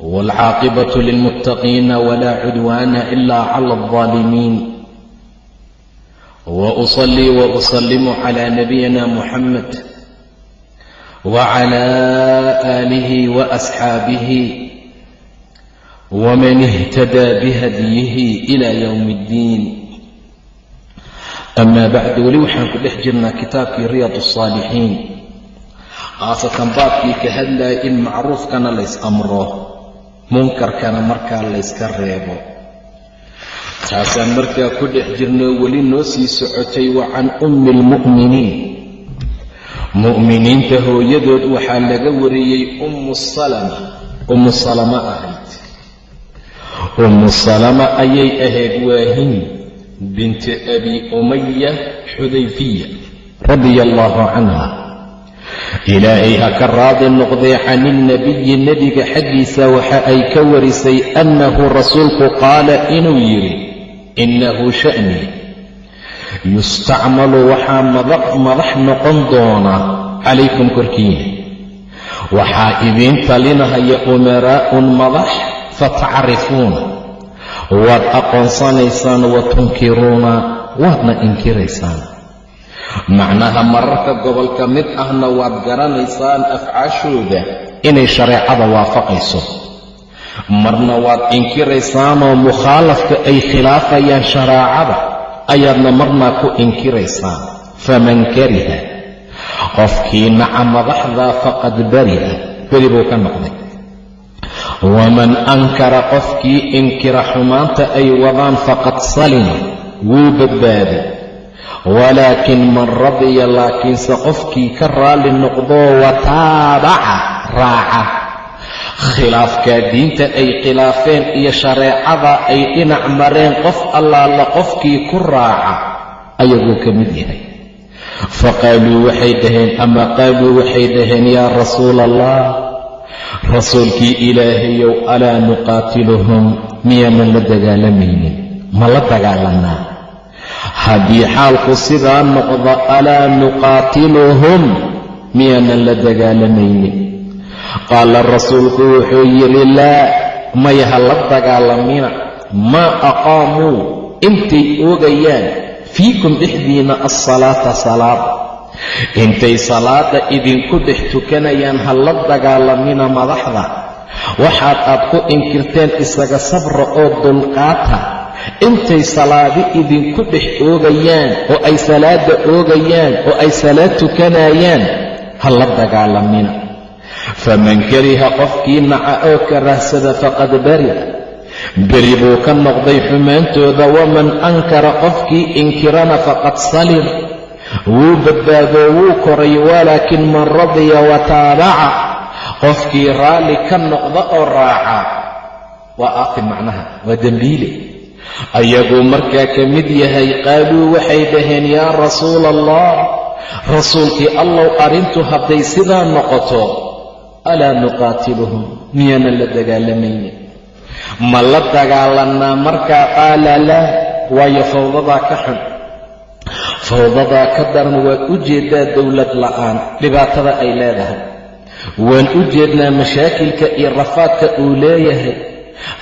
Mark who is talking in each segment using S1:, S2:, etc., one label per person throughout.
S1: والعاقبة للمتقين ولا عدوان إلا على الظالمين وأصلي وأسلم على نبينا محمد وعلى آله وأصحابه ومن اهتدى بهديه إلى يوم الدين أما بعد weli waxaan ku dhex jirnaa kitaabkii riyaad الصاalixiin khaasatan baabkii ka hadlaya in macruufkana lays amro munkarkana markaa layska reebo. Taasaan markaa ku dhex jirnoo weli noo sii socotay wa can ummi almu'miniin mu'miniinta hooyadood waxaa laga wariyey ummu salama ummu salama ahayd. Ummu salama ayay ahayd waahin binti abi umaya xudayfiya radia allaahu canha ilaahay ha ka raadi noqdee can ilnabiyi nebiga xaggiisa waxa ay ka warisay annahu rasuulku qaala inuu yidhi innahu sha'ni. Yustacmalu waxaa madax noqon doona calaykum korkiina waxaa idiin talinahaya umaraa'un madax fatacrifuuna waad aqoonsanaysaan wa tunkiruuna waadna inkiraysaan macnaha mararka gobolka mid ahna waad garanaysaan afcaashooda inay shareecada waafaqayso. Marna waad inkiraysaanoo mukhaalafka ay khilaafayaan shareecada ayaadna marnaa ku inkiraysaan. Faman kariha. Qofkii naca madaxdaa faqad bari'a beri buu ka noqday. Waman ankara qofkii inkira xumaanta ay wadaan faqad salima. Wuu badbaaday walaakin man radiya laakiinse qofkii ka raalli noqdoo wataabaca raaca. Khilaafkaa diinta ay khilaafeen iyo shareecada ay dhinac mareen qof allaala qofkii ku raaca ayaguu ka mid yahay. Faqaaluu waxay dhaheen ama qaaluu waxay dhaheen yaa rasuula allah rasuulkii ilaahayow alaa nuqaatiluhum miyaanan la dagaalamaynin ma la dagaalanaa haddii xaalku sidaa noqdo alaa nuqaatiluhum? miyaanan la dagaalamaynin qaala rasuulku wuxuu yidhi laa maya ha la dagaalamina. Maa aqaamuu intay oogayaan. Fiikum dhexdiina alsalaata salaada intay salaada idinku dhex tukanayaan ha la dagaalamina madaxda. Waxaad aad ku inkirteen isaga sabra oo dulqaata intay salaadi idinku dhex oogayaan oo ay salaada oogayaan oo ay salaad tukanayaan ha la dagaalamina. Faman kariha qofkii naca oo karahsada faqad bari'a beri buu ka noqday xumaantooda waman ankara qofkii inkirana faqad salim. Wuu badbaadoo wuu koray walaakin man radiya wa taabaca. Qofkii raalli ka noqda oo raaca. Waa aafi macnaha waa dembiile ayaguu markaa ka mid yahay qaaluu waxay dhaheen yaa rasuula allah rasuulkii allow arrintu hadday sidaa noqoto alaa nuqaatiluhum? Miyaanan la dagaalamaynin ma la dagaalannaa markaa? Qaala laa waayo fawdadaa ka xun. Fawdadaa ka daran waad u jeeddaa dowlad la'aan dhibaatada ay leedahay. Waan u jeednaa mashaakilka iyo rafaadka uu leeyahay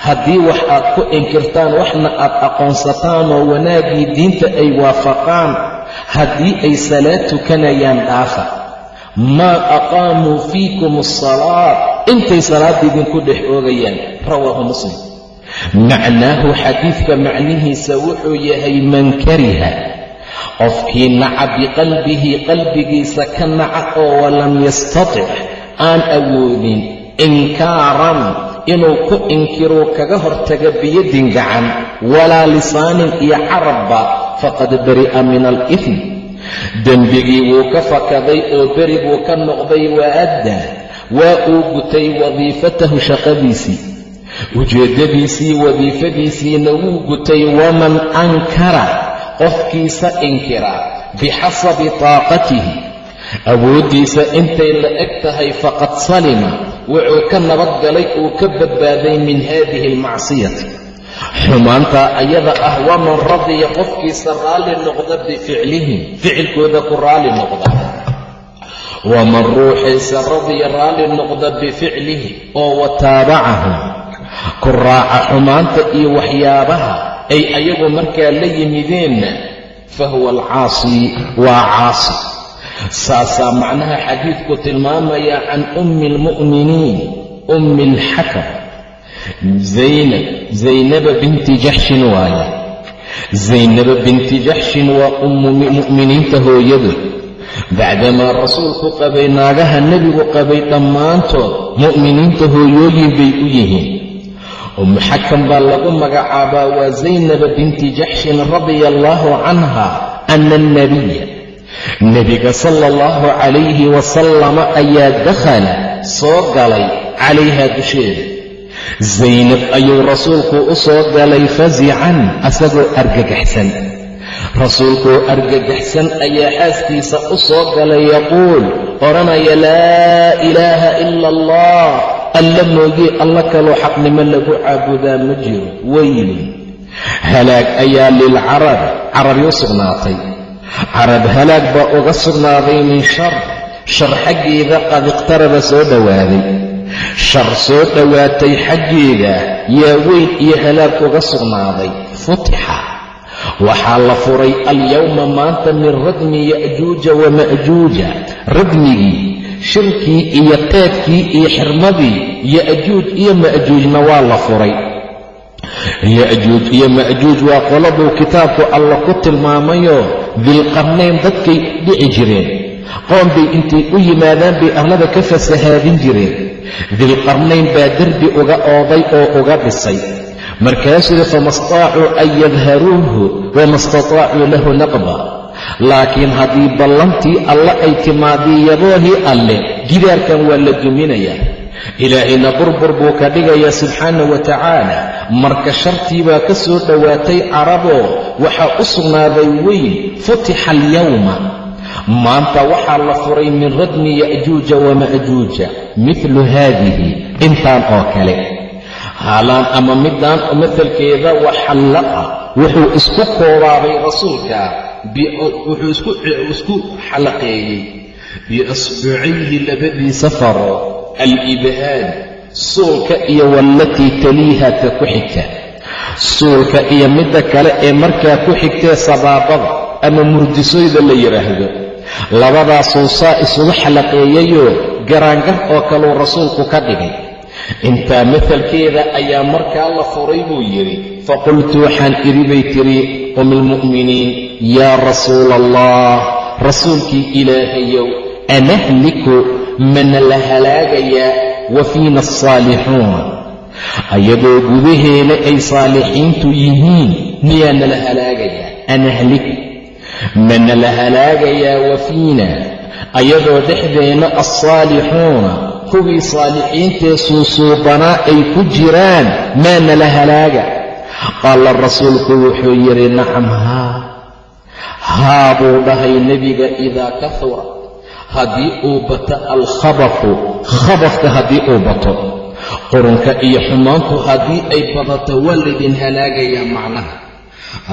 S1: haddii wax aad ku inkirtaan waxna aad aqoonsataan oo wanaaggii diinta ay waafaqaan haddii ay salaad tukanayaan dhaafa. Maa aqaamuu fiikum asalaad intay salaada idinku dhex oogayaan. Rawaahu muslim. Macnaahu xadiidka macnihiisa wuxuu yahay man kariha qofkii naca biqalbihi qalbigiisa ka naca oo walam yastatic aan awoodin inkaaran inuu ku inkiruu kaga hortaga biyadin gacan walaa lisaanin iyo carabba faqad bari'a min alifm dembigii wuu ka fakaday oo beri buu ka noqday wa addaa waa uu gutay wadiifatahu shaqadiisii. Ujeeddadiisii wadiifadiisiina wuu gutay waman ankara qofkiisa inkira bixasabi taaqatihi. Awooddiisa intay la eg tahay faqad salima wuxuu ka nabadgalay uu ka badbaaday min haadihi almacsiyati xumaantaa ayada ah waman radiya qofkiisa raalli noqda bificlihim ficilkooda ku raalli noqda. Waman ruuxiisa radiya raalli noqda bificlihi oo wataabacahum ku raaca xumaanta iyo waxyaabaha ay ayagu markaa la yimideenna fa huwa alcaasi waa caasi saasaa macnaha xadiidku tilmaamaya can ummi almu'miniin ummi alxakam zaynab zaynaba binti jaxshin waaye. Zaynaba binti jaxshin waa ummu mu'miniinta hooyadu. Bacdamaa rasuulku qabay naagaha nebigu qabay dhammaantood mu'miniinta hooyooyin bay u yihiin. Ummu xakam baa lagu magacaabaa waa zaynaba binti jaxshin radia allaahu canha ana alnabiya nebiga sala allahu calayhi wasalama ayaa dakhala soo galay calayhaa dusheeda zaynab ayuu rasuulku u soo galay fasican asagoo argagaxsan. Rasuulkoo argagaxsan ayaa xaaskiisa u soo galay yaquul odhanaya laa ilaaha ila allah alla moogii alla kaloo xaqnimo lagu caabudaa ma jiro weylin halaag ayaa lilcarabi carabi u sugnaatay carab halaag baa uga sugnaaday min shar? Shar xaggeeda qad iqtaraba soo dhowaaday shar soo dhowaatay xaggeeda yaa weyn iyo halaag uga sugnaaday. Futixa. Waxaa la furay alyowma maanta min radmi ya'juuja wa ma'juuja. Radmigii shirkii iyo qeedkii iyo xirmadii ya'juuj iyo ma'juujna waa la furay. Ya'juuj iyo ma'juuj waa qoladuu kitaabku alla ku tilmaamayoo dilqarnayn dadkay dhici jireen. Qoom bay intay u yimaadaan bay arlada ka fasahaadin jireen. Dilqarnayn baa derbi uga ooday oo uga dhisay. Markaasuu yidhi fama staacuu an yadharuuhu wama istataacuu lahu naqba. Laakiin haddii ballantii alle ay timaadii yaboohii alle gidaarkan waa la duminayaa ilaahayna burbur buu ka dhigayaa subxaana wa tacaala. Marka shartii baa ka soo dhowaatay caraboo waxaa u sugnaaday weyn futixa alyawma. Maanta waxaa la furay min radmi ya'juuja wama'juuja midlu haadihi intaan oo kale. Haalaan ama midaan matalkeeda waxallaqa wuxuu isku koobaabay rasuulka wuxuu isku xallaqeeyey biasbucayhi labadiisa faro alibhaan suulka iyo wallatii taliiha ta ku xigta. Suulka iyo midda kale ee markaa ku xigtee sabaabada ama murdisoyda la yidhaahdo labadaasuu saa isugu xallaqeeyayoo garaangar oo kaluu rasuulku ka dhigay. Intaa matalkeeda ayaa markaa la furay buu yidhi faqultu waxaan idhi bay tidhi umilmu'miniin yaa rasuula allah rasuulkii ilaahayow anahliku mana la halaagayaa wa fiina asaalixuuna ayadoo gudaheena ay saalixiintu yihiin miyaa nala halaagayaa anahliku mana la halaagayaa wa fiina ayadoo dhexdeenna alsaalixuuna kuwii saalixiintee suusuubanaa ay ku jiraan maa nala halaaga qaala rasuulku wuxuu yidhi nacam haa haa buu dhahay nebiga idaa kahura haddii uu bato alkhabafu khabafka haddii uu bato. Qurunka iyo xumaantu haddii ay badato waa laydin halaagayaa macnaha.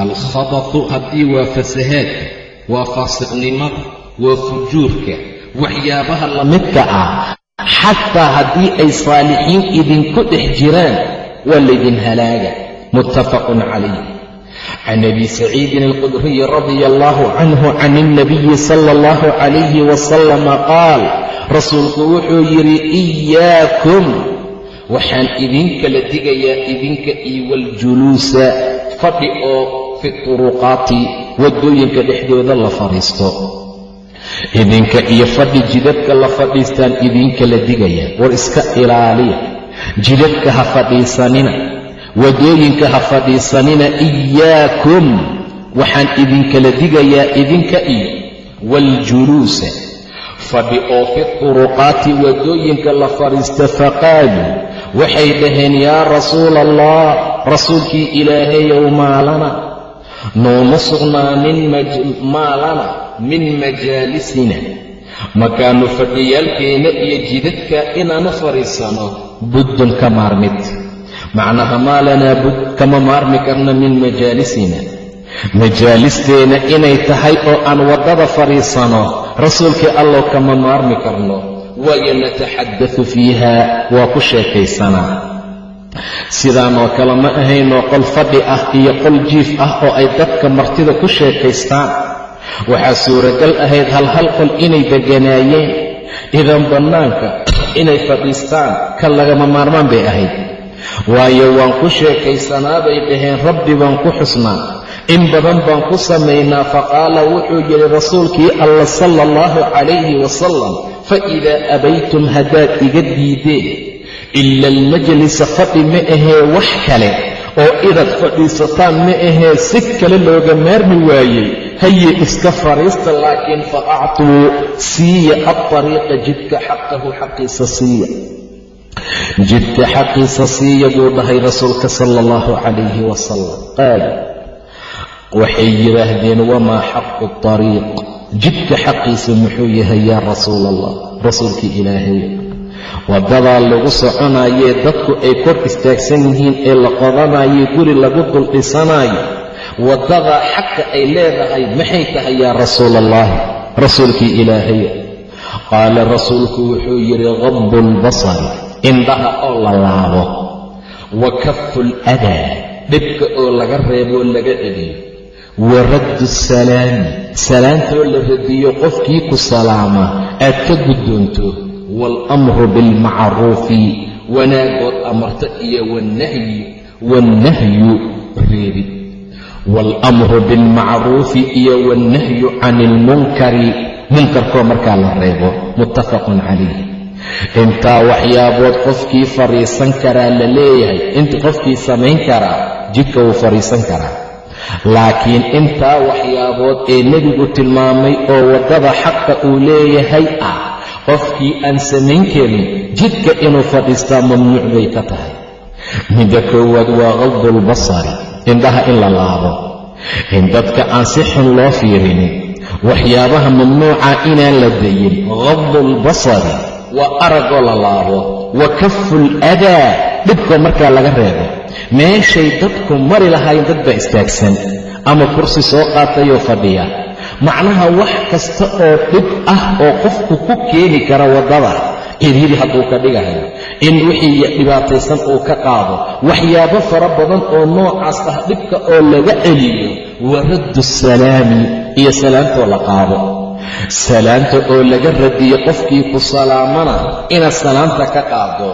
S1: Alkhabafu haddii waa fasahaadka waa faasiqnimada waa fujuurka waxyaabaha lamidka ah. Xataa haddii ay saalixiin idinku dhex jiraan waa laydin halaaga. Muttafaqun calayh can abi saciidin alqudriyi radia allahu canhu can ilnabiyi sala allahu calayhi wasalama qaal rasuulku wuxuu yidhi iyaakum waxaan idinkala digayaa idinka iyo waljuluusa fadhi oo fi turuqaati waddooyinka dhexdooda la fadhiisto idinka iyo fadhi jidadka la fadhiistaan idinkala digayaa war iska ilaaliya jidadka ha fadhiisanina waddooyinka ha fadhiisanina iyaakum waxaan idinkala digayaa idinka iyo waljuluusa fadhi oo fi turuqaati waddooyinka la fadhiista faqaaluu waxay dhaheen yaa rasuula allah rasuulkii ilaahayow maalana nooma sugnaanin maalana min majaalisina makaanu fadhiyaalkeenna iyo jidadka inaanu fadhiisano buddun ka maarmid macnaha maa lanaa bud kama maarmi karna min majaalisina majaalisteena inay tahay oo aan waddada fadhiisano rasuulkii allow kama maarmi karno. Waayo nataxaddatu fiiha waa ku sheekaysanaa sidaanoo kale ma ahaynoo qol fadhi ah iyo qol jiif ah oo ay dadka martida ku sheekaystaan. Waxaa suuragal ahayd hal hal qol inay deganaayeen. Idan bannaanka inay fadhiistaan ka lagama maarmaan bay ahayd waayo waan ku sheekaysanaa bay dhaheen rabbi baan ku xusnaa. In badan baan ku samaynaa faqaala wuxuu yidhi rasuulkii alla sala allahu calayhi wasalam fa idaa abaytum haddaad iga diideen ila almajlisa fadhi ma ahee wax kale oo inaad fadhiisataan ma ahee si kale looga maarmi waayey. Haye iska fadhiista laakiin fa actuu siiya adariiqa jidka xaqahu xaqiisa siiya jidka xaqiisa siiya buu dhahay rasuulka sala allahu calayhi wasalam qaala waxay yidhaahdeen wamaa xaqu tariiq jidka xaqiisa muxuu yahay yaa rasuul allah rasuulkii ilaahay waddadaa lagu soconayee dadku ay kor istaagsan yihiin ee la qodanaayo guri lagu dul dhisanaayo waddadaa xaqa ay leedahay maxay tahay yaa rasuul allaahi rasuulkii ilaahay qaala rasuulku wuxuu yidhi qadbu lbasari indhaha oo la laabo. Wa kafu ladaa dhibka oo laga reeboo laga celiyo. Wa raddu salaami salaantoo la radiyo qofkii ku salaama aad ka guddoonto. Waalamru bilmacruufi wanaagood amarto iyo wanahyi wannahyu reebid waalamru bilmacruufi iyo wannahyu can ilmunkari munkarkoo markaa la reebo. Muttafaqun calayh intaa waxyaabood qofkii fadhiisan karaa la leeyahay. Inta qofkii samayn karaa jidka wuu fadhiisan karaa. Laakiin intaa waxyaabood ee nebigu tilmaamay oo waddada xaqa uu leeyahay ah qofkii aan samayn karin jidka inuu fadhiistaa mamnuuc bay ka tahay. Midda koowaad waa qadulbasari indhaha in la laabo. In dadka aan si xun loo fiirinin waxyaabaha mamnuuca inaan la dayin qadulbasari waa aragoo la laabo wa kaful adaa dhibkoo markaa laga reebo. Meeshay dadku mari lahaayeen dad baa istaagsan. Ama kursi soo qaatayoo fadhiya. Macnaha wax kasta oo dhib ah oo qofku ku keeni kara waddada. Cidhiri hadduu ka dhigahayo in wixii dhibaataysan uu ka qaado. Waxyaabo fara badan oo noocaas ah dhibka oo laga celiyo. Wa raddu salaami iyo salaantoo la qaado salaanta oo laga radiyo qofkii ku salaamana inaad salaanta ka qaado.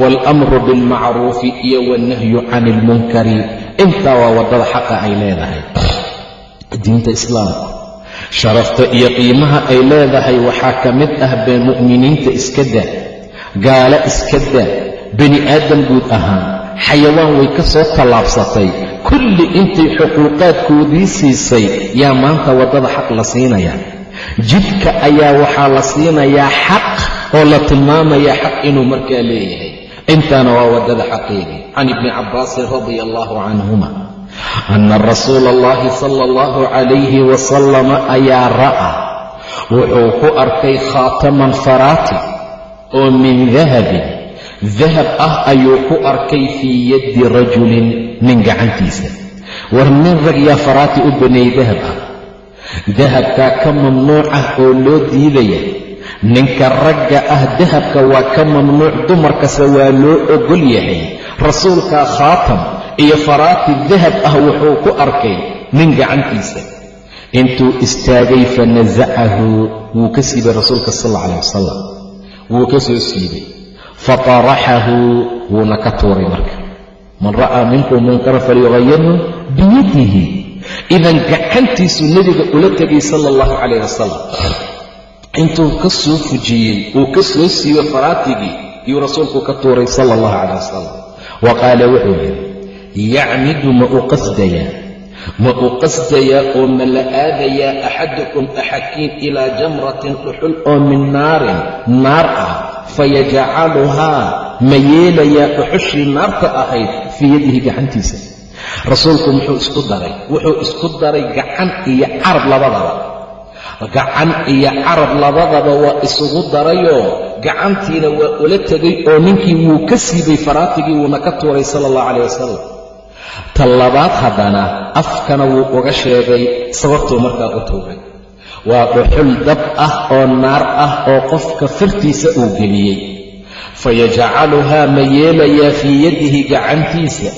S1: Waalamru bilmacruufi iyo wannahyu can ilmunkari intaa waa waddada xaqa ay leedahay. Diinta islaamku sharafta iyo qiimaha ay leedahay waxaa ka mid ah bee mu'miniinta iska daa gaalo iska daa bani aadam guud ahaan xayawaan way ka soo tallaabsatay. Kulli intay xuquuqaadkoodii siisay yaa maanta waddada xaq la siinaya jidka ayaa waxaa la siinayaa xaq oo la tilmaamayaa xaq inuu markaa leeyahay. Intaana waa waddada xaqeedii can ibni cabbaasin radia allahu canhuma ana rasuula allahi sala allahu calayhi wasalama ayaa ra'a. Wuxuu ku arkay khaataman faraati oo min dahabin. Dahab ah ayuu ku arkay fii yaddi rajulin nin gacantiisa. War nin rag yaa faraati u baneeyey dahab ah dahabkaa ka mamnuuc ah oo loo diidaya. Ninka ragga ah dahabka waa ka mamnuuc dumarkase waa loo ogol yahay. Rasuulkaa khaatam iyo faraati dahab ah wuxuu ku arkay nin gacantiisa. Intuu istaagay fa nasacahu wuu ka siibay rasuulka sal alla calah wasalam wuu ka soo siibay. Fataraxahu wuuna ka tuuray marka. Man ra'aa minkum munkaran falyughayirhu biyadihi idan gacantiisuu nebiga ula tegay sala allahu calayh wasalam intuu ka soo fujiyey uu ka soo siibay faraatigii iyuu rasuulku ka tuuray sala allahu calayh wasalam wa qaala wuxuu yidhi yacmidu ma u qasdayaa ma u qasdayaa oo ma la aadayaa axadukum axadkiin ilaa jamratin dhuxul oo min naarin naar ah? Fayajcaluhaa ma yeelayaa dhuxushii naarta ahayd fii yadihi gacantiisa rasuulku muxuu isku daray. Wuxuu isku daray gacan iyo carab labadaba. Gacan iyo carab labadaba waa isugu darayoo gacantiina waa ula tegay oo ninkii wuu ka siibay faraatigii wuuna ka tuuray sala allahu calayh wasalam ta labaad haddana afkana wuu uga sheegay sababtuu markaa u tuuray. Waa dhuxul dab ah oo naar ah oo qofka fartiisa uu geliyey. Fayajcaluhaa ma yeelayaa fii yadihi gacantiisa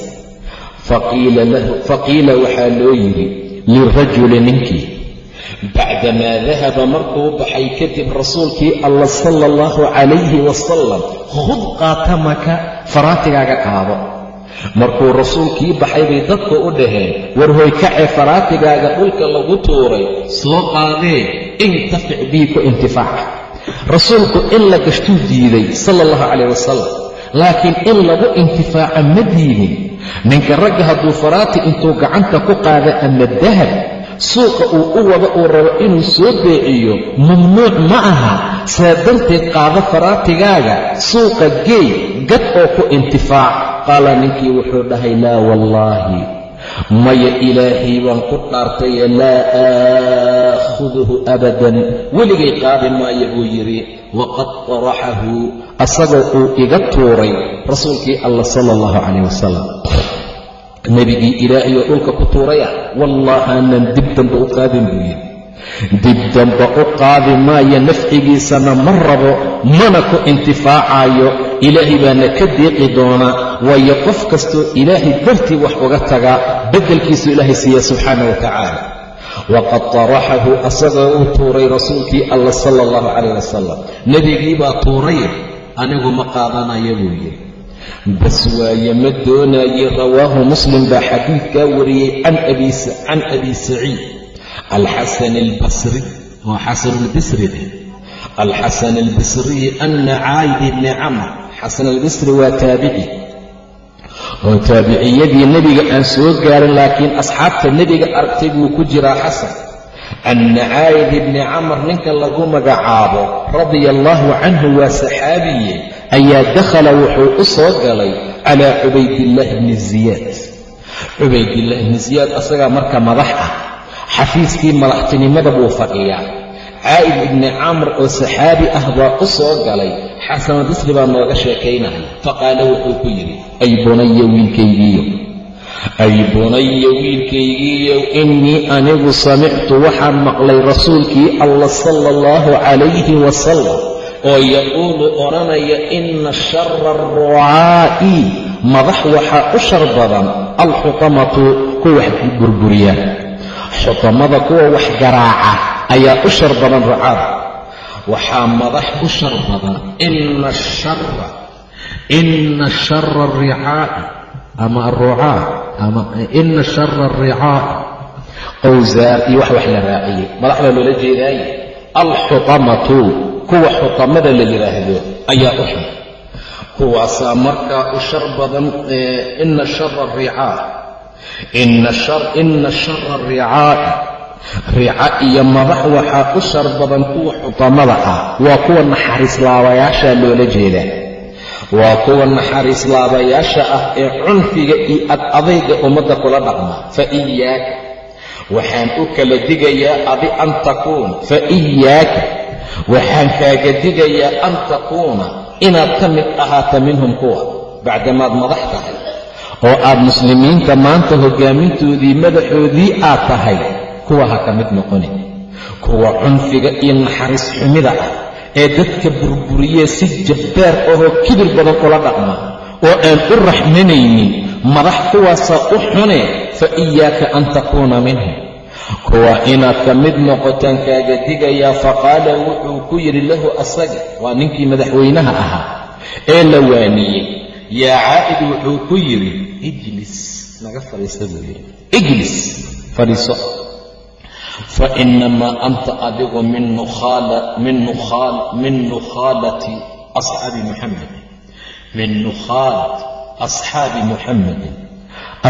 S1: faqiila waxaa loo yidhi lirajuli ninkii bacdamaa dahaba markuu baxay kadib rasuulkii allah sala allahu calayhi wasalam khud qaatamaka faraatigaaga qaado markuu rasuulkii baxay bay dadku u dhaheen war hoy kacee faraatigaaga dhulka lagu tuuray soo qaadee intafic bii ku intifaac rasuulku in la gashtuu diiday sala allahu calayh wasalam laakiin in lagu intifaaca ma diidin ninka ragga hadduu faraati intuu gacanta ku qaada ama dahab suuqa uu u wado uu rabo inuu soo beeciyo mamnuuc ma aha. Saa darteed qaado faraatigaaga suuqa geey gad oo ku intifaac. Qaala ninkii wuxuu dhahay laa wallaahi maya ilaahay baan ku dhaartaye laa aakhuduhu abadan. Weligay qaadi maayo buu yidhi waqad taraxahu asagoo uu iga tuuray rasuulkii allah sala allahu calayh wasalam nebigii ilaahay oo dhulka ku tuuraya wallahaanan dib dambe u qaadin buu yidhi. Dib dambe u qaadi maayo nafcigiisana ma rabo mana ku intifaacayo ilaahay baana ka deeqi doonaa waayo qof kastoo ilaahay dartii wax uga tagaa beddelkiisu ilaahay siiya subxaana wa tacaala. Waqad taraxahu asagoo uu tuuray rasuulkii allah sala allahu calayh wasalam nebigii baa tuuray anigu ma qaadanaya buu yidhi. Bas waaye ma doonaye rawaahu muslim baa xadiidkaa wariyey can abi saciid alxasan albasri oo xasan albisri dheh alxasan albisriyi anna caayid ibni camr xasan albisri waa taabici. Oo taabiciyadii nebiga aan soo gaarin laakiin asxaabta nebiga aragtay buu ku jiraa xasan. Anna caayid ibni camr ninka lagu magacaabo radia allaahu canhu waa saxaabiye ayaa dakhala wuxuu u soo galay calaa cubaydillaahi bni ziyaad. Cubaydillaahi bni ziyaad asagaa marka madax ah xafiiskii madaxtinimada buu fadhiyaa caa'id ibni camr oo saxaabi ah baa u soo galay. Xasanulbisri baa nooga sheekaynaya faqaala wuxuu ku yidhi ay bunaya wiilkaygiiyo ay bunaya wiilkaygiiyow innii anigu samictu waxaan maqlay rasuulkii allah sala allahu calayhi wasalam oo yaquulu odhanaya inna shara arucaa'i madax waxaa u shar badan alxutamatu kuwa wax burburiya xutamada kuwa wax garaaca ayaa u shar badan rucaada waxaa madax u shar badan ina shara ina shara aricaa'i ama arucaa ama ina shara aricaa'i qowsaar iyo wax wax la raaciyey. Madax baa loola jeedaaye alxutamatu kuwa xutamada la yidhaahdo ayaa u xun. Kuwaasaa markaa u shar badan ina shara aricaa ina shara aricaa'i rica iyo madax waxaa u shar badan kuwa xutamada ah. Waa kuwa naxariislaabayaasha loola jeedaa. Waa kuwa naxariislaabayaasha ah ee cunfiga iyo ad adayga ummadda kula dhaqma. Fa iyaaka waxaan u kala digayaa adi an takuuna. Fa iyaaka waxaan kaaga digayaa an takuuna. Inaad ka mid ahaata minhum kuwa. Bacdamaad madax tahay. Oo aad muslimiinta maanta hoggaamintoodii madaxoodii aad tahay kuwa ha ka mid noqonin kuwa cunfiga iyo naxariis xumida ah ee dadka burburiyee si jabbaar ahoo kibir badan ula dhaqma oo aan u raxmanaynin madax kuwaasaa u xune fa iyaaka an takuuna minhum kuwa inaad ka mid noqotaan kaaga digayaa faqaala wuxuu ku yidhi lahu asaga waa ninkii madaxweynaha ahaa ee la waaniyey. Yaa caa'id wuxuu ku yidhi ijlis naga fadhiista buu yidhi. Ijlis fadhiiso fa inamaa anta adigu min nukhaalati asxaabi muxamed min nukhaalati asxaabi muxamedin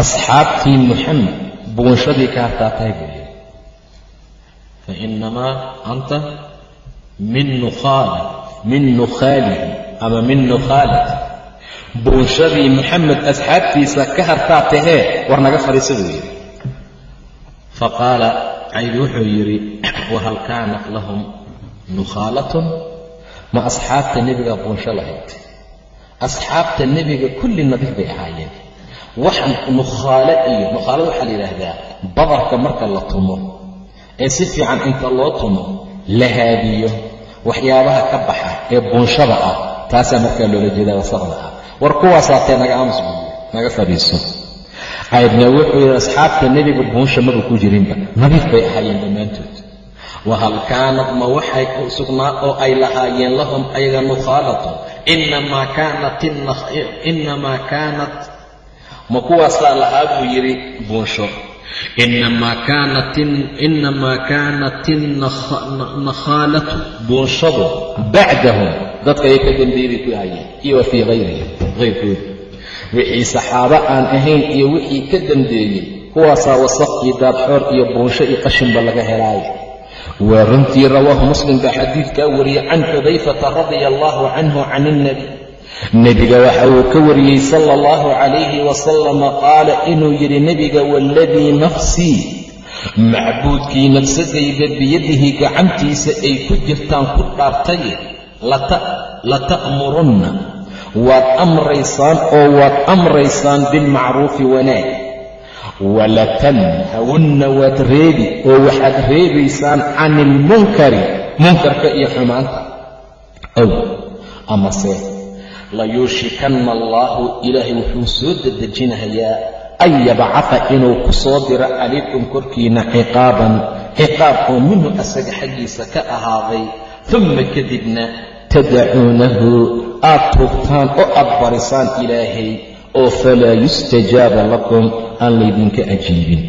S1: asxaabtii muxamed buunshadii ka hartaatahay buu yidhi fainamaa anta min nukhaala min nukhaalihi ama min nukhaalati buunshadii maxamed asxaabtiisa ka hartaa tahee war naga fadhiisa buu yidhi fa caydi wuxuu yidhi wahal kaanat lahum nukhaalatun ma asxaabta nebiga buunsho lahayd. Asxaabta nebiga kulli nadiif bay ahaayeen. Wax nukhaalo iyo nukhaalada waxaa la yidhaahdaa badarka marka la tumo ee si fiican inta loo tumo la haadiyo waxyaabaha ka baxa ee buunshada ah taasaa markaa loola jeedaa wasaqda ah. War kuwaasaatee naga aamus naga fadhiiso caydna wuxuu yidhi asxaabta nebiga buunsha maba ku jirinba. Nadiif bay ahaayeen dhammaantood. Wahal kaanad ma waxay u sugnaa oo ay lahaayeen lahum ayaga nukhaalatun inamaa kaanat ma kuwaasaa lahaa buu yidhi buunsho inamaa kaanat innakhaalatu buunshadu bacdahum dadka ay ka dambeeyey bay ku hayeen iyo wa fii hayrihim hayrkooda wixii saxaabo aan ahayn iyo wixii ka dambeeyey kuwaasaa wasaq iyo daadxoor iyo buunsho iyo qashinba laga helaayo. Waa runtii rawaahu muslim baa xadiidkaa wariyey can xudayfata radia allahu canhu can ilnebi nebiga waxa uu ka wariyey sala allahu calayhi wasalama qaala inuu yidhi nebiga waaladii nafsii macbuudkii nafsadayda biyadihi gacantiisa ay ku jirtaan ku dhaartay lata'murunna waad amraysaan oo waad amraysaan bilmacruufi wanaag. Walatanhawunna waad reebi oo waxaad reebaysaan can ilmunkari munkarka iyo xumaanta. Ow amase layuushikanna allaahu ilaahay wuxuu soo dedejinayaa an yabcata inuu ku soo diro calaykum korkiina ciqaaban ciqaab oo minhu asaga xaggiisa ka ahaaday tumma kadibna tadacuunahu aad tuugtaan oo aad barisaan ilaahay oo falaa yustajaaba lakum aan laydinka ajiibin.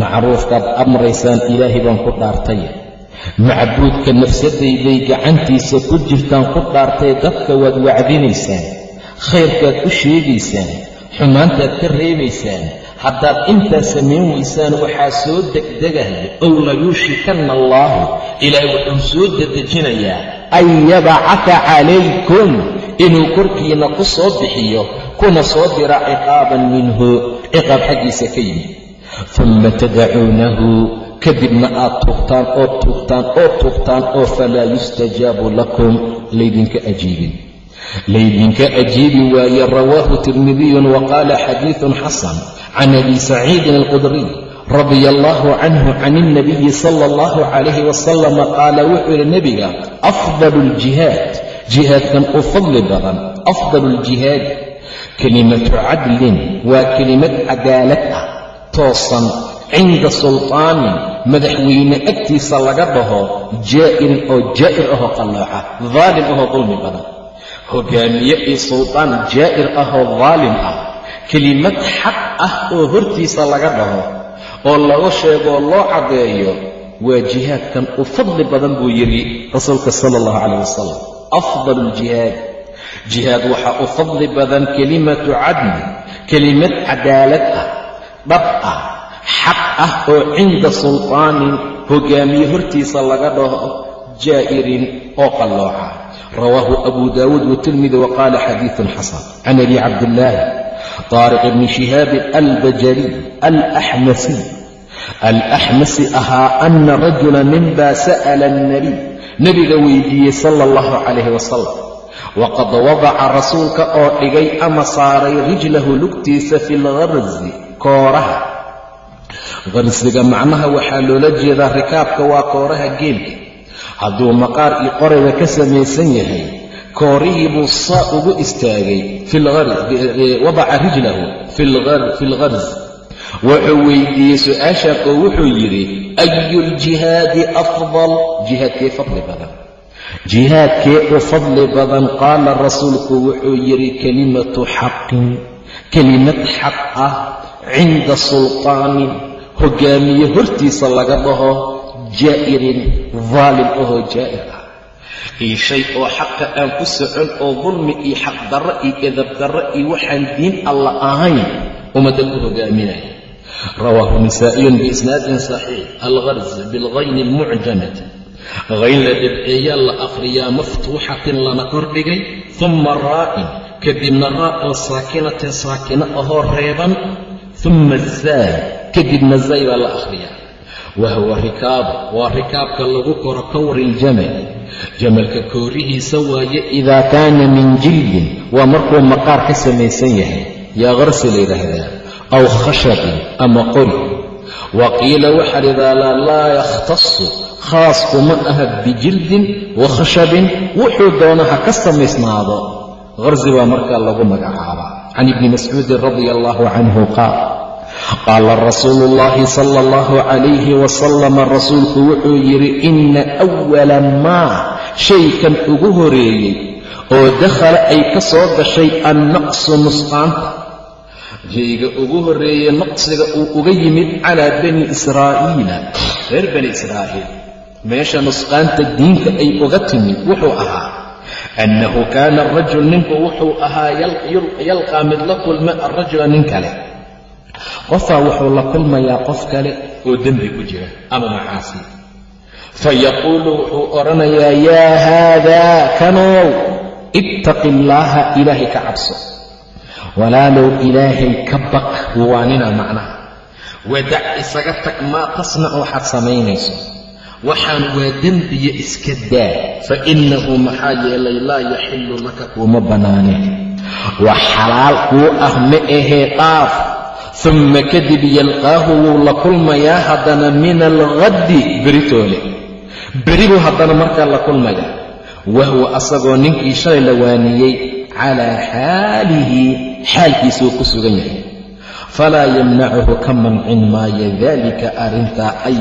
S1: Macruufkaad amraysaan ilaahay baan ku dhaartay. Macbuudka nafsadayday gacantiisa ku jirtaan ku dhaartay dadka waad wacdinaysaan khayrkaad u sheegaysaan xumaantaad ka reebaysaan. Haddaad intaa samayn weysaan waxaa soo degdegaya ow layuushikanna allaahu ilaahay wuxuu soo dedejinayaa an yabcata calaykum inuu korkiina ku soo bixiyo kuna soo dira ciqaaban minhu ciqaab xaggiisa ka yimid uma tadacuunahu kadibna aad tuugtaan oo tuugtaan oo tuugtaan oo falaa yustajaabu lakum laydinka ajiibin laydinka ajiibi waaye rawaahu tirmidiyun wa qaala xadiidun xasan can abi saciidin alqudriy radia allaahu canhu can ilnabiyi sala allahu calayhi wasalama qaala wuxuu yidhi nebiga afdalu aljihaad jihaadkan u fadli badan afdalu aljihaadi kelimatu cadlin waa kelimad cadaalad ah toosan cinda sultaanin madaxweyne agtiisa laga dhaho jaa'irin oo jaa'ir ahoo qallooca daalim ahoo dulmi badan hogaamiye iyo sultaan jaa'ir ahoo daalim ah kelimad xaq ah oo hortiisa laga dhaho oo lagu sheegoo loo caddeeyo waa jihaadkan u fadli badan buu yidhi rasuulka sala allahu calayh wasalam afdal aljihaad jihaad waxaa u fadli badan kelimatu cadli kelimad cadaalad ah dhab ah xaq ah oo cinda sultaanin hogaamiye hortiisa laga dhaho jaa'irin oo qallooca rawaahu abu daawuud watirmidi wa qaala xadiidun xasan. Can abi cabdillaahi taariq bni shihaabin albajaliy alaxmasiy alaxmasi ahaa ana rajula ninbaa sa'ala alnabiy nebiga weydiiyey sala allahu calayhi wasalam waqad wadaca rasuulka oo dhigay ama saaray rijlahu lugtiisa fi lgarsi kooraha qarsiga macnaha waxaa loola jeedaa rikaabka waa kooraha geelka hadduu maqaar iyo qorayga ka samaysan yahay koorihii buu saa ugu istaagay wadaca rijlahu fi lgarsi wuxuu weydiiyey su'aashaan oo wuxuu yidhi ayu ljihaadi afdal? Jihaadkee fadli badan. Jihaadkee u fadli badan qaala rasuulku wuxuu yidhi kelimatu xaqin kelimad xaq ah cinda sultaanin hogaamiye hortiisa laga dhaho jaa'irin daalim ahoo jaa'ir ah. Iyo shay oo xaqa aan ku socon oo dulmi iyo xaqdarro iyo edabdarro iyo waxaan diin alla ahayn ummadda ku hogaaminaya rawaahu nisaa'iyun biisnaadin saxiix algarz bilgayni almucjamati hayn la dhibceeyaa la akhriyaa maftuuxatin lana kordhigay uma raa'in kadibna raa oo saakinatin saakino ahoo reeban uma zaa kadibna zay baa la akhriyaa wahuwa rikaabu waa rikaabka lagu koro kawri iljamal jamalka koorihiisa waaye idaa kaana min jildin waa markuu maqaar ka samaysan yahay yaa qarsi la aw khashabin ama qori wa qiila waxaa lidaalaa laa yakhtasu khaas kuma aha bijildin wa khashabin wuxuu doona ha ka samaysnaado qarsi baa markaa lagu magacaabaa can ibni mascuudin radia allahu canhu qaal qaala rasuulu ullaahi sala allahu calayhi wasalama rasuulku wuxuu yidhi inna awala maa shaykan ugu horeeyey oo dakhala ay ka soo gashay annaqsu nusqaanta shayga ugu horreeye naqsiga uu uga yimid calaa bani israa'iila. Reer bani israa'iil. Meesha nusqaanta diinka ay uga timid wuxuu ahaa annahu kaana arajul ninku wuxuu ahaa yalqaa mid la kulma arajula nin kale. Qofaa wuxuu la kulmayaa qof kale oo dembi ku jira ama macaasi. Fa yaquulu wuxuu odhanayaa yaa haadaa kanow ittaqi illaaha ilaahay ka cabso walaalow ilaahay ka baq waanina macnaha. Wadac isaga tag maa tasnac waxaad samaynayso. Waxaan waa dembiya iska daa. Fa innahu maxaa yeelay laa yaxillu laka kuuma bannaaneen wax xalaal kuu ah ma ahee dhaaf. Uma kadib yalqaahu wuu la kulmayaa haddana min alghaddi beritoole. Beri buu haddana markaa la kulmayaa wahwa asagoo ninkii shalay la waaniyey calaa xaalihi xaalkiisuu ku sugan yahay falaa yamnacuhu ka mancin maayo daalika arrintaa an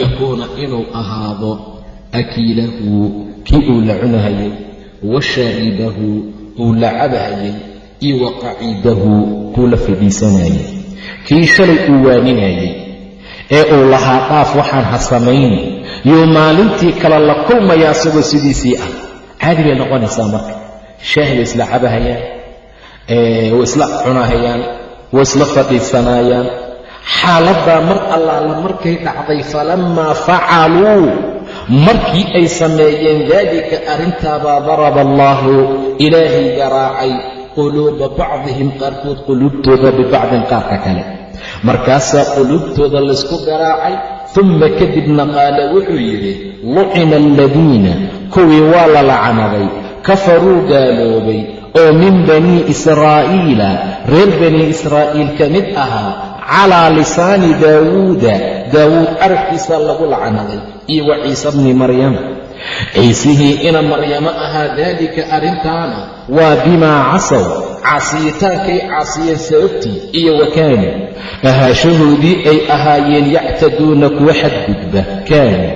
S1: yakuuna inuu ahaado akiilahu kii uu la cunahayay wa shaaribahu uu la cabahayay iyo wa qaciidahu kuu la fadhiisanayay kii shalay uu waaninayay ee uu lahaa dhaaf waxaan ha samayni yuu maalintii kale la kulmaya asagoo sidiisii ah caadi bay noqonaysaa marka. Shaahi bay isla cabahayaan way isla cunahayaan way isla fadhiisanaayaan xaaladdaa mar allaala markay dhacday falammaa facaluu markii ay sameeyeen daalika arrintaabaa daraba allaahu ilaahay garaacay quluuba bacdihim qaarkood quluubtooda bibacdin qaarka kale. Markaasaa quluubtooda laysku garaacay uma kadibna qaala wuxuu yidhi lucina aladiina kuwii waa la lacanaday kafaruu gaaloobay oo min banii israa'iila reer bani israa'iil ka mid ahaa calaa lisaani daawuuda daawuud carabkiisa lagu lacanaday iyo wa ciise bni maryama ciisihii ina maryamo ahaa daalika arrintaana waa bimaa casaw caasiyitaankay caasiyeen sababtii iyo wakaanu ahaashahoodii ay ahaayeen yactaduuna kuwa xadgudba kaanu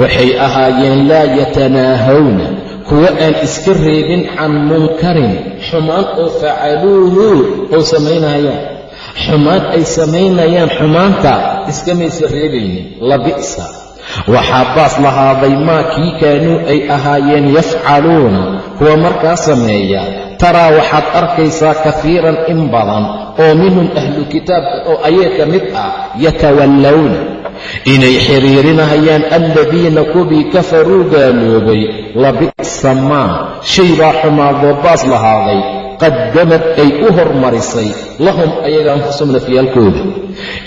S1: waxay ahaayeen laa yatanaahawna kuwa aan iska reebin can munkarin xumaan oo facaluuhu oo samaynayaan. Xumaan ay samaynayaan xumaanta iskamaysa reebaynin labi'sa waxaa baas lahaaday maa kii kaanuu ay ahaayeen yafcaluuna kuwa markaa sameeya taraa waxaad arkaysaa kafiiran in badan oo minhum ahlu kitaabka oo ayay ka mid ah yatawallawna inay xiriirinayaan aladiina kubii kafaruu gaaloobay labi'sa maa shay baa xumaadoo baas lahaaday qadamad ay u hormarisay lahum ayaga anfusum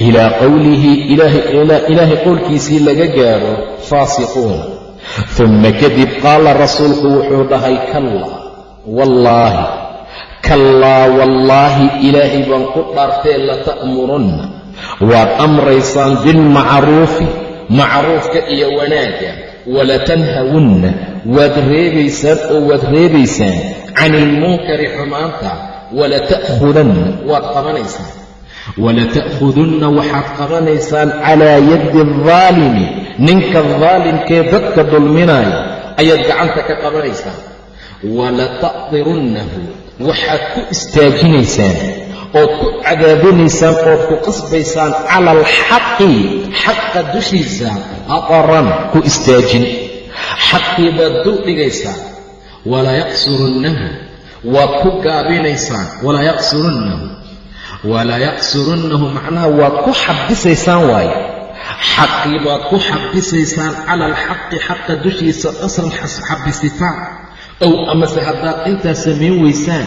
S1: ilaa qowlihi ilaahay qowlkiisii laga gaaro faasiquuna uma kadib qaala rasuulku wuxuu dhahay kallaa wallaahi kallaa wallaahi ilaahay baan ku dhaartee lata'murunna waad amraysaan bilmacruufi macruufka iyo wanaagga walatanhawunna waad reebaysaan oo waad reebaysaan can ilmunkari xumaanta walata'khudanna waad qabanaysaan. Walata'khudunna waxaad qabanaysaan calaa yaddi aldaalimi ninka daalimkee dadka dulminaya ayaad gacanta ka qabanaysaan walata'dirunnahu waxaad ku istaajinaysaan ood ku cadaabinaysaan ood ku qasbaysaan cala alxaqi xaqa dushiisa aqaran ku istaajin. Xaqii baad dul dhigaysaan. Walaa yaqsurunnahu waad ku gaabinaysaan. Walaa yaqsurunnahu walaa yaqsurunnahu macnaha waad ku xabisaysaan waaye xaqii baad ku xabisaysaan cala alxaqi xaqa dushiisa qasran xabisitaan. Ow amase haddaad intaas samayn weysaan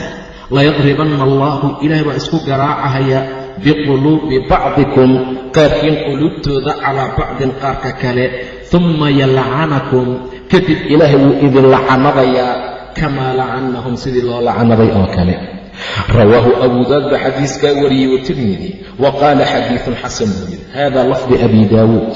S1: layadribanna allaahu ilaahay baa isku garaacahaya biquluubi bacdikum qaarkiin quluubtooda calaa bacdin qaarka kale. Humma yalcanakum kadib ilaahay wuu idin lacanadayaa kamaa lacanahum sidii loo lacanaday oo kale rawaahu abu daawud baa xadiiskaa wariyey watirmidi wa qaala xadiidun xasan buu yidhi hada lafdi abi daawuud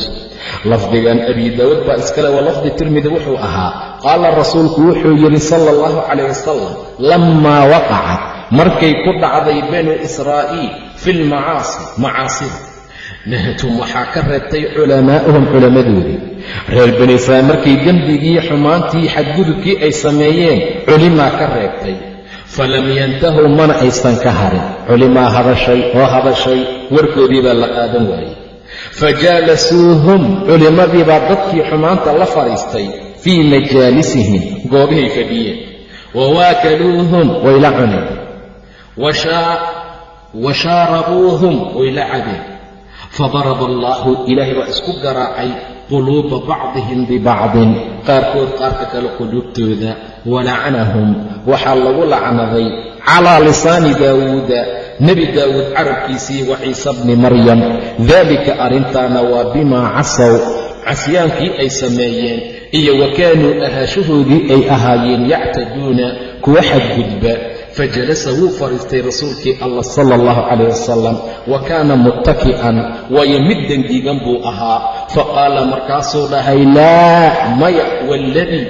S1: lafdigan abi daawuud baa iskale wa lafdi tirmidi wuxuu ahaa qaala rasuulku wuxuu yidhi sala allahu calayh wasalam lammaa waqacat markay ku dhacday banu israa'iil fi lmacaasi macaasida nahatum waxaa ka reebtay culamaa'uhum culammadoodii reer bani israa'iil markay dembigii xumaantii xadgudubkii ay sameeyeen culimaa ka reebtay falam yantahuu mana aysan ka harin culimaa hadashay oo hadashay warkoodii baa la qaadan waayey fajaalasuuhum culimmadii baa dadkii xumaanta la fadhiistay fii majaalisihim goobihay fadhiyeen wawaakaluuhum way la cuneen wa shaarabuuhum way la cabeen fadaraba allaahu ilaahay baa isku garaacay quluuba bacdihim bibacdin qaarkood qaarka kale quluubtooda walacanahum waxaa lagu lacnaday calaa lisaani daawuuda nebi daawuud carabkiisii wa ciise bni maryam. Daalika arrintaana waa bimaa casaw casyaankii ay sameeyeen iyo wa kaanuu ahaashahoodii ay ahaayeen yactaduuna kuwa xadgudba. Fajalasa wuu fadhiistay rasuulkii allah sala allahu calayh wasalam wa kaana muttaki'an waayo mid dengigan buu ahaa. Faqaala markaasuu dhahay laa maya waaladii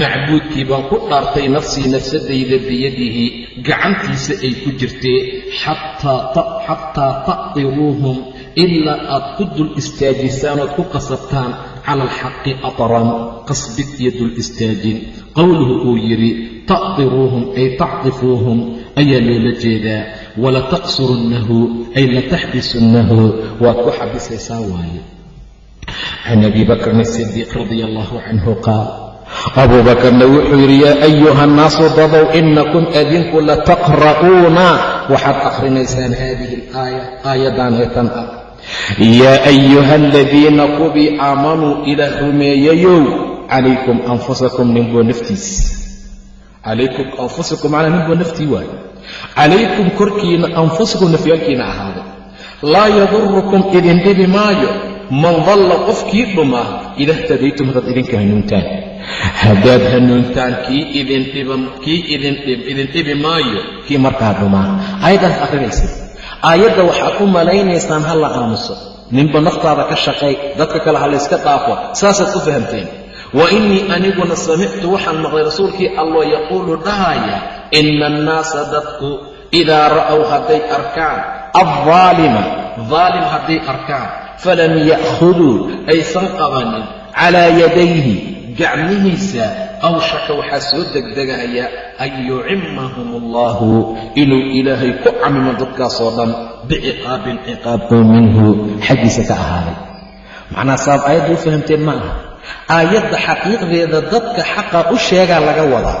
S1: macbuudkii baan ku dhaartay nafsii nafsadayda biyadihi gacantiisa ay ku jirtee xataa taqdiruuhum ilaa aad ku dul istaajisaan ood ku qasabtaan cala alxaqi atran qasbid iyo dul istaajin. Qowluhu uu yidhi taqdiruuhum ay tacdifuuhum ayaa loola jeedaa. Walataqsurunnahu ay lataxbisunnahu waad ku xabisaysaan waaye. Can abi bakrin asidiiq radia allahu canhu qaal abuu bakarna wuxuu yidhi yaa ayuha annaasu dadow inakum adinku lataqra'uuna. Waxaad akhrinaysaan haadihi alaaya aayaddan ee tan ah. Yaa ayuha aladiina kubii aamanuu ilaah rumeeyayow calaykum anfusakum ninboo naftiis calaykum anfusakum macnaa ninboo naftii waayo calaykum korkiina anfusakum nafyaalkiina ahaaday laa yadurukum idin dhibi maayo man dalla qofkii dhumaa ida htadaytum haddaad idinka hanuuntaan. Haddaad hanuuntaan kii idin dhibi maayo kii markaa dhumaa aayaddaas akhrinaysa aayadda waxaad u malaynaysaan ha la aamuso. Ninba naftaada ka shaqay dadka kale ha layska dhaafo saasaad u fahamteen. Wa innii aniguna samictu waxaan maqlay rasuulkii alloo yaquulu dhahaya ina annaasa dadku idaa ra'ow hadday arkaan addaalima daalim hadday arkaan falam ya'khuduu aysan qabanin calaa yadayhi gacmihiisa awshaka waxaa soo degdegaya an yucimmahum allaahu inuu ilaahay ku camimo dadkaasoo dhan biciqaabin ciqaab oo minhu xaggiisa ka ahaaday macnaa saad aayadda u fahamteen ma aha aayadda xaqiiqdeeda dadka xaqa u sheegaa laga wadaa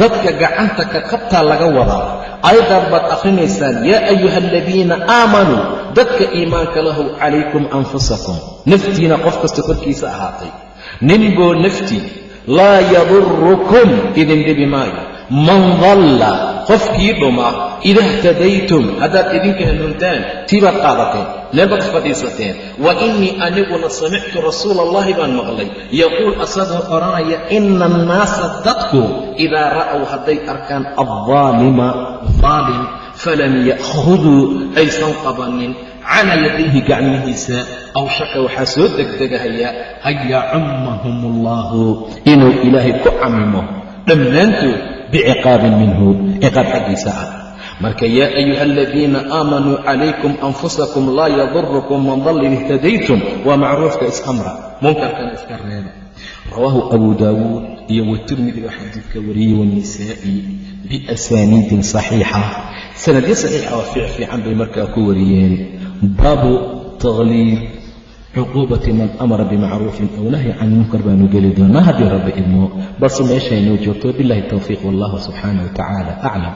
S1: dadka gacanta ka qabtaa laga wadaa aayaddaad baad akhrinaysaan yaa ayuha aladiina aamanuu dadka iimaanka lahow calaykum anfusakum. Naftiina qof kasta korkiisa ahaatay. Ninboo naftii laa yadurukum idin dhibi maayo. Man dalla qofkii dhuma ida htadaytum haddaad idinka hanuuntaan tii baad qaadateen meel baad fadhiisateen. Wa innii aniguna samictu rasuula allahi baan maqlay. Yaquul asagoo odhanaya ina annaasa dadku idaa ra'ow hadday arkaan addaalima daalim falam ya'khuduu aysan qabanin calaa yadayhi gacmihiisa aw shaka waxaa soo degdegahaya an yacummahum allaahu inuu ilaahay ku camimo dhammaantood biciqaabin minhu ciqaab xaggiisa ah marka yaa ayuha aladiina aamanuu calaykum anfusakum laa yadurukum man dalla id ihtadaytum waa macruufka isamra munkarkana iska reeba rawaahu abu daawuud iyo watirmidi xadiidka wariyey wanisaa'i biasaaniidin saxiixa sanadyo saxiixa oo fiic fiican bay markaa ku wariyeen baabu taqliid cuquubati man amara bimacruufin aw nahyi can munkar baanu geli doonaa haddii rabbi idmo balse meeshaynoo joogto billahi towfiiq wallahu subxaanah wa tacaala aclam